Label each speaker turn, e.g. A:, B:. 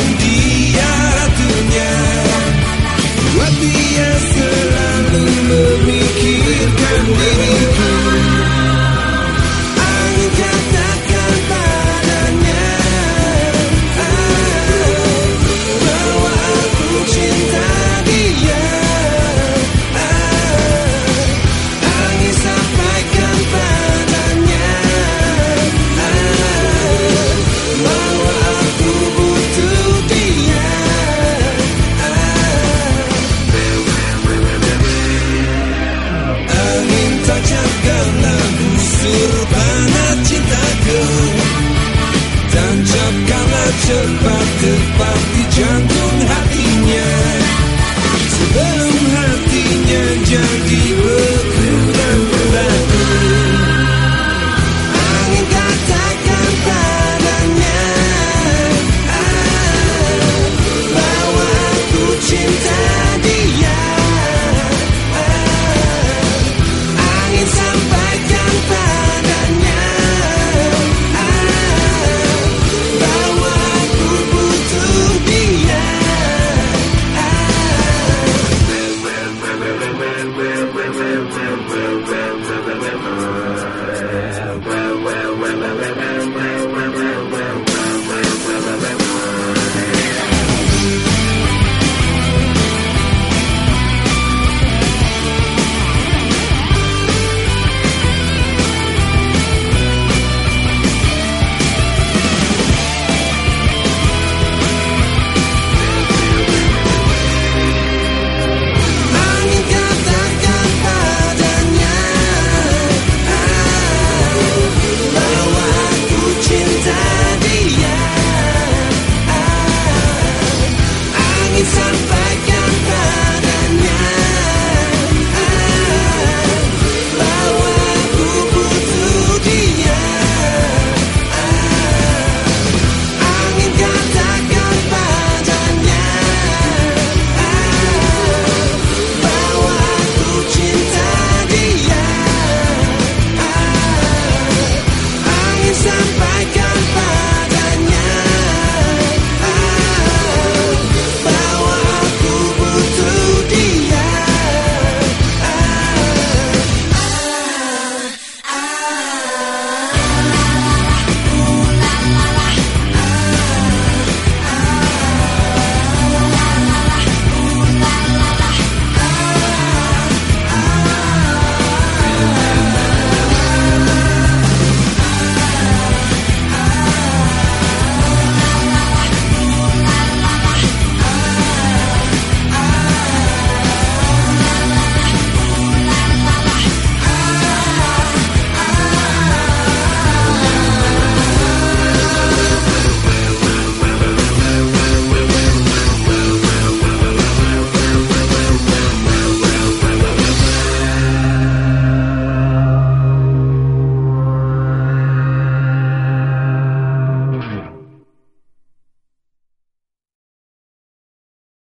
A: perdí. Tancapkanlah cepat